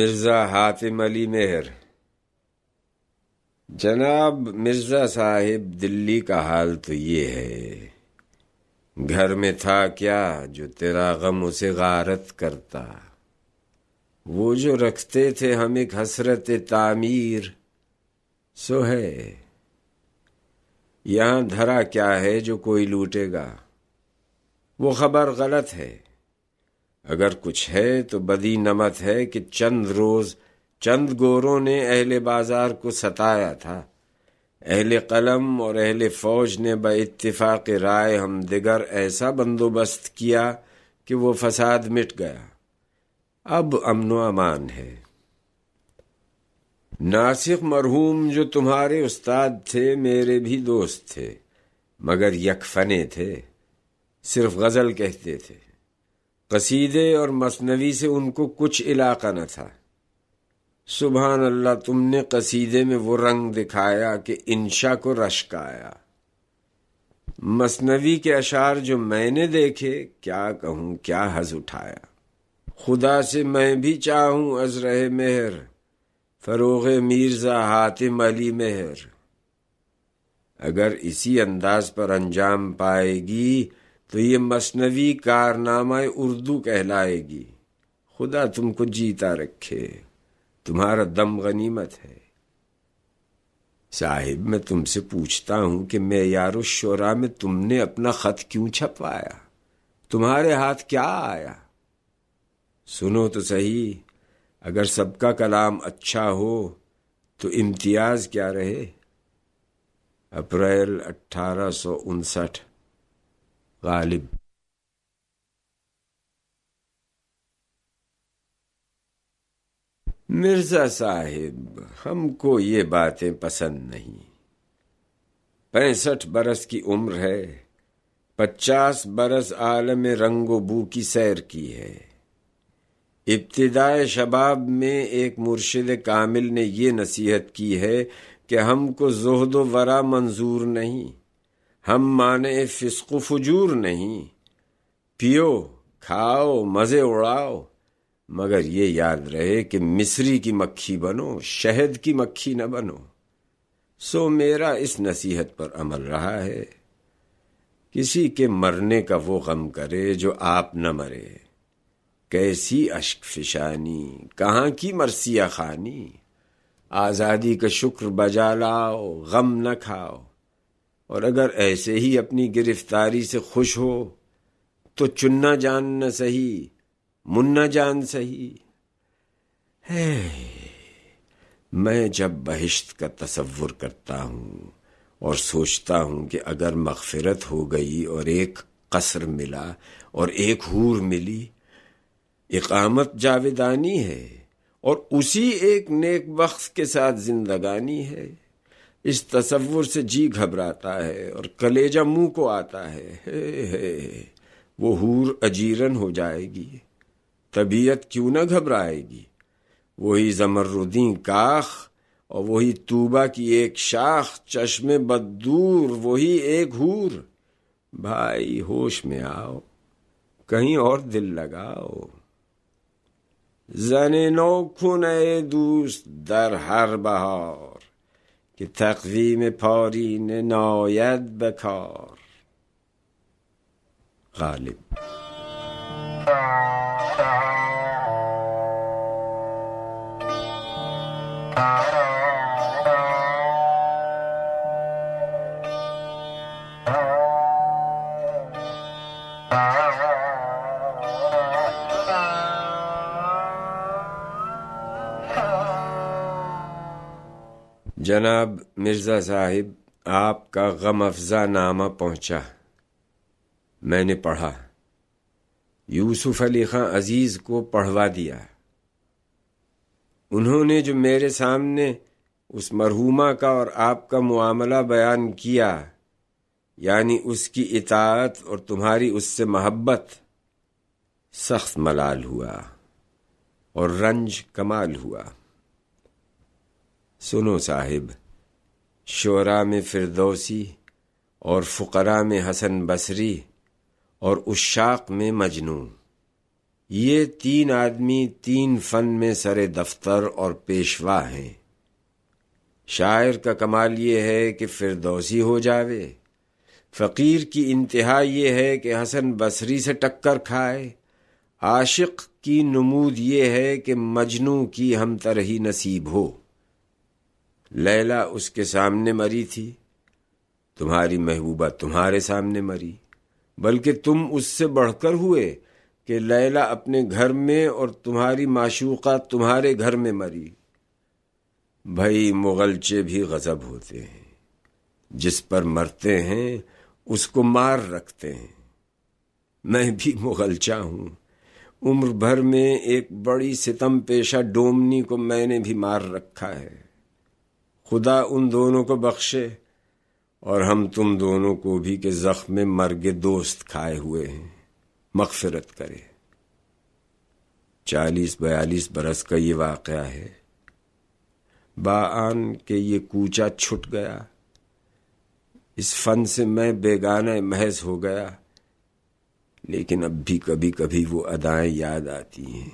مرزا حاتم علی مہر۔ جناب مرزا صاحب، دلی کا حال تو یہ ہے۔ گھر میں تھا کیا جو تیرا غم اسے غارت کرتا؟ وہ جو رکھتے تھے ہم ایک حسرت تعمیر۔ سو ہے۔ یہاں دھرا کیا ہے جو کوئی لوٹے گا؟ وہ خبر غلط ہے۔ اگر کچھ ہے تو بدی نمت ہے کہ چند روز چند گوروں نے اہل بازار کو ستایا تھا۔ اہل قلم اور اہل فوج نے با اتفاق رائے ہم دیگر ایسا بندوبست کیا کہ وہ فساد مٹ گیا۔ اب امن و امان ہے۔ ناسک مرحوم جو تمہارے استاد تھے، میرے بھی دوست تھے، مگر یک فنے تھے، صرف غزل کہتے تھے۔ قصیدے اور مصنوی سے ان کو کچھ علاقہ نہ تھا۔ سبحان اللہ، تم نے قصیدے میں وہ رنگ دکھایا کہ انشا کو رشک آیا۔ مصنوی کے اشعار جو میں نے دیکھے، کیا کہوں، کیا حز اٹھایا۔ خدا سے میں بھی چاہوں از مہر، فروغ مرزا حاتم علی مہر۔ اگر اسی انداز پر انجام پائے گی تو یہ مصنوی کارنامہ اردو کہلائے گی۔ خدا تم کو جیتا رکھے۔ تمہارا دم غنیمت ہے۔ صاحب، میں تم سے پوچھتا ہوں کہ میں یار شورا میں تم نے اپنا خط کیوں چھپوایا؟ تمہارے ہاتھ کیا آیا؟ سنو تو صحیح، اگر سب کا کلام اچھا ہو تو امتیاز کیا رہے؟ اپریل اٹھارہ سو انسٹھ۔ غالب۔ مرزا صاحب، ہم کو یہ باتیں پسند نہیں۔ پینسٹھ برس کی عمر ہے، پچاس برس عالم رنگ و بو کی سیر کی ہے۔ ابتدائے شباب میں ایک مرشد کامل نے یہ نصیحت کی ہے کہ ہم کو زہد و ورا منظور نہیں۔ ہم مانے فسق و فجور نہیں۔ پیو، کھاؤ، مزے اڑاؤ۔ مگر یہ یاد رہے کہ مصری کی مکھی بنو، شہد کی مکھی نہ بنو۔ سو میرا اس نصیحت پر عمل رہا ہے۔ کسی کے مرنے کا وہ غم کرے جو آپ نہ مرے۔ کیسی اشک فشانی، کہاں کی مرثیہ خانی۔ آزادی کا شکر بجا لاؤ، غم نہ کھاؤ۔ اور اگر ایسے ہی اپنی گرفتاری سے خوش ہو، تو چننا جاننا صحیح مننا جان صحیح ہے میں جب بہشت کا تصور کرتا ہوں اور سوچتا ہوں کہ اگر مغفرت ہو گئی اور ایک قصر ملا اور ایک حور ملی، اقامت جاویدانی ہے اور اسی ایک نیک وقت کے ساتھ زندگانی ہے۔ اس تصور سے جی گھبراتا ہے اور کلیجہ منہ کو آتا ہے۔ ہے, ہے وہ حور اجیرن ہو جائے گی۔ طبیعت کیوں نہ گھبرائے گی؟ وہی زمردین کاخ اور وہی توبہ کی ایک شاخ چشم بدور وہی ایک حور۔ بھائی ہوش میں آؤ کہیں اور دل لگاؤ۔ زن نو کھنے دوست در ہر بہار۔ که تقویم پارین ناید به کار غالب. جناب مرزا صاحب، آپ کا غم افزا نامہ پہنچا۔ میں نے پڑھا۔ یوسف علی خان عزیز کو پڑھوا دیا۔ انہوں نے جو میرے سامنے اس مرحومہ کا اور آپ کا معاملہ بیان کیا یعنی اس کی اطاعت اور تمہاری اس سے محبت، سخت ملال ہوا اور رنج کمال ہوا۔ سنو صاحب شعرا میں فردوسی اور فقرا میں حسن بصری اور اشاق میں مجنو یہ تین آدمی تین فن میں سر دفتر اور پیشوا ہیں۔ شاعر کا کمال یہ ہے کہ فردوسی ہو جاوے۔ فقیر کی انتہا یہ ہے کہ حسن بصری سے ٹکر کھائے۔ عاشق کی نمود یہ ہے کہ مجنو کی ہم ترہی نصیب ہو۔ لیلا اس کے سامنے مری تھی۔ تمہاری محبوبہ تمہارے سامنے مری۔ بلکہ تم اس سے بڑھ کر ہوئے کہ لیلا اپنے گھر میں اور تمہاری معشوقہ تمہارے گھر میں مری۔ بھائی مغلچے بھی غضب ہوتے ہیں۔ جس پر مرتے ہیں اس کو مار رکھتے ہیں۔ میں بھی مغلچا ہوں۔ عمر بھر میں ایک بڑی ستم پیشہ ڈومنی کو میں نے بھی مار رکھا ہے۔ خدا ان دونوں کو بخشے اور ہم تم دونوں کو بھی کہ زخم مرگ دوست کھائے ہوئے ہیں، مغفرت کرے۔ چالیس بیالیس برس کا یہ واقعہ ہے۔ با آن کہ یہ کوچا چھٹ گیا۔ اس فن سے میں بیگانہ محض ہو گیا۔ لیکن اب بھی کبھی کبھی وہ ادائیں یاد آتی ہیں۔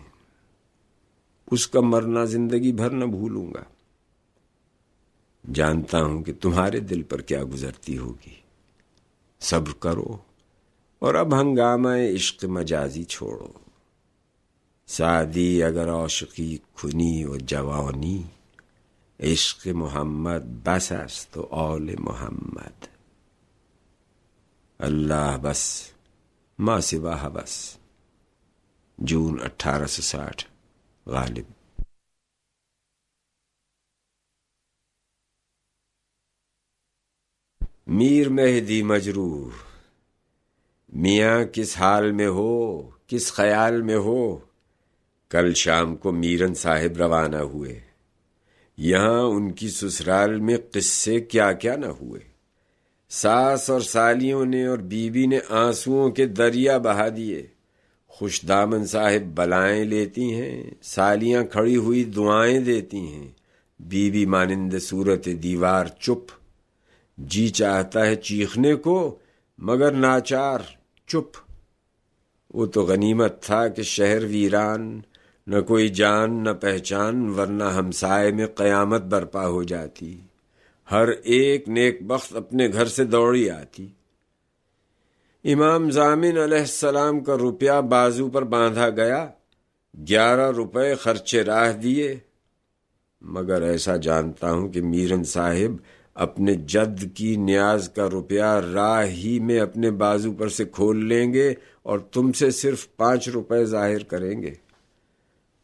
اس کا مرنا زندگی بھر نہ بھولوں گا۔ جانتا ہوں کہ تمہارے دل پر کیا گزرتی ہوگی۔ صبر کرو اور اب ہنگامہ عشق مجازی چھوڑو۔ سادی اگر عشقی کھنی و جوانی، عشق محمد بس است تو اول محمد۔ اللہ بس ماں سوا حبس جون اٹھارہ سو ساٹھ، غالب۔ میر مہدی مجرور میاں کس حال میں ہو، کس خیال میں ہو؟ کل شام کو میرن صاحب روانہ ہوئے۔ یہاں ان کی سسرال میں قصے کیا کیا نہ ہوئے۔ ساس اور سالیوں نے اور بیوی نے آنسوؤں کے دریا بہا دیے۔ خوش دامن صاحب بلائیں لیتی ہیں، سالیاں کھڑی ہوئی دعائیں دیتی ہیں۔ بیوی مانند صورت دیوار چپ۔ جی چاہتا ہے چیخنے کو، مگر ناچار، چپ۔ وہ تو غنیمت تھا کہ شہر ویران، نہ کوئی جان، نہ پہچان، ورنہ ہمسائے میں قیامت برپا ہو جاتی۔ ہر ایک نیک بخت اپنے گھر سے دوڑی آتی۔ امام زامن علیہ السلام کا روپیہ بازو پر باندھا گیا، گیارہ روپے خرچے راہ دیے۔ مگر ایسا جانتا ہوں کہ میرن صاحب اپنے جد کی نیاز کا روپیہ راہ ہی میں اپنے بازو پر سے کھول لیں گے اور تم سے صرف پانچ روپے ظاہر کریں گے۔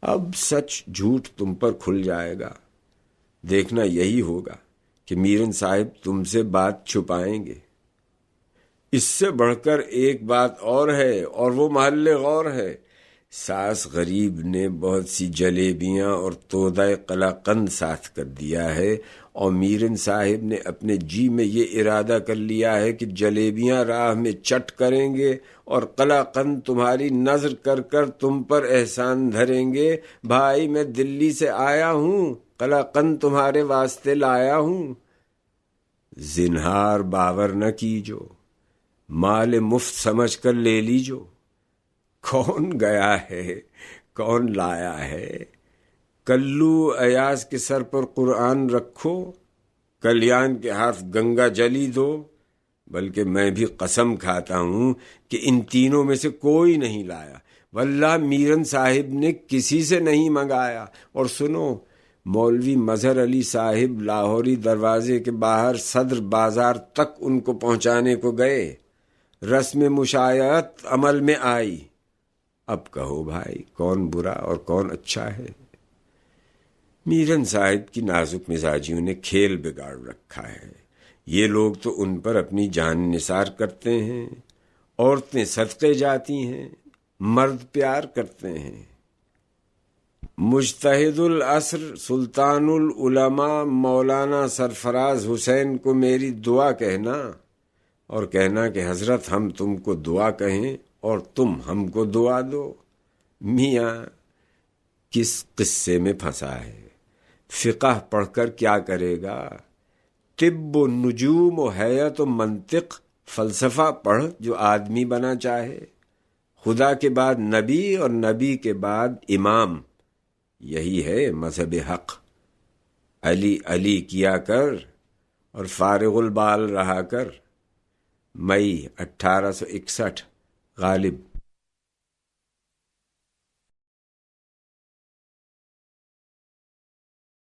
اب سچ جھوٹ تم پر کھل جائے گا۔ دیکھنا یہی ہوگا کہ میرن صاحب تم سے بات چھپائیں گے۔ اس سے بڑھ کر ایک بات اور ہے اور وہ محل غور ہے۔ ساس غریب نے بہت سی جلیبیاں اور تودا قلا قند ساتھ کر دیا ہے اور میرن صاحب نے اپنے جی میں یہ ارادہ کر لیا ہے کہ جلیبیاں راہ میں چٹ کریں گے اور قلا قند تمہاری نظر کر کر تم پر احسان دھریں گے۔ بھائی، میں دلی سے آیا ہوں قلا قند تمہارے واسطے لایا ہوں۔ زنہار باور نہ کیجو، مال مفت سمجھ کر لے لیجو۔ کون گیا ہے؟ کون لایا ہے؟ کلو ایاز کے سر پر قرآن رکھو، کلیان کے ہاتھ گنگا جلی دو، بلکہ میں بھی قسم کھاتا ہوں کہ ان تینوں میں سے کوئی نہیں لایا۔ واللہ میرن صاحب نے کسی سے نہیں منگایا۔ اور سنو، مولوی مظہر علی صاحب لاہوری دروازے کے باہر صدر بازار تک ان کو پہنچانے کو گئے۔ رسم مشایت عمل میں آئی۔ اب کہو بھائی کون برا اور کون اچھا ہے۔ میرن صاحب کی نازک مزاجیوں نے کھیل بگاڑ رکھا ہے۔ یہ لوگ تو ان پر اپنی جان نثار کرتے ہیں، عورتیں صدقے جاتی ہیں، مرد پیار کرتے ہیں۔ مجتہد العصر سلطان العلماء مولانا سرفراز حسین کو میری دعا کہنا اور کہنا کہ حضرت ہم تم کو دعا کہیں۔ اور تم ہم کو دعا دو۔ میاں، کس قصے میں پھنسا ہے؟ فقہ پڑھ کر کیا کرے گا؟ طب و نجوم و حیت و منطق فلسفہ پڑھ جو آدمی بنا چاہے۔ خدا کے بعد نبی اور نبی کے بعد امام۔ یہی ہے مذہب حق۔ علی علی کیا کر اور فارغ البال رہا کر۔ مئی اٹھارہ سو اکسٹھ۔ غالب